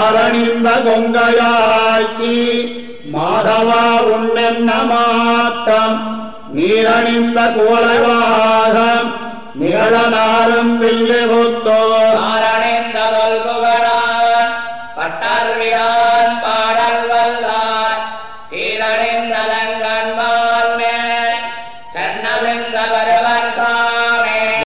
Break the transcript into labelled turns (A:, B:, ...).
A: மாறனிந்த கொங்கையாக்கி மாதவா உண்ணென்ன மாட்டம் நீரணிந்த குவளைவாக நிகழனாரும் வில்லு
B: கொத்தோ பாடல் வல்லான் சீரழிந்ததங்கன்மால் மேல் சென்னவிந்தவரே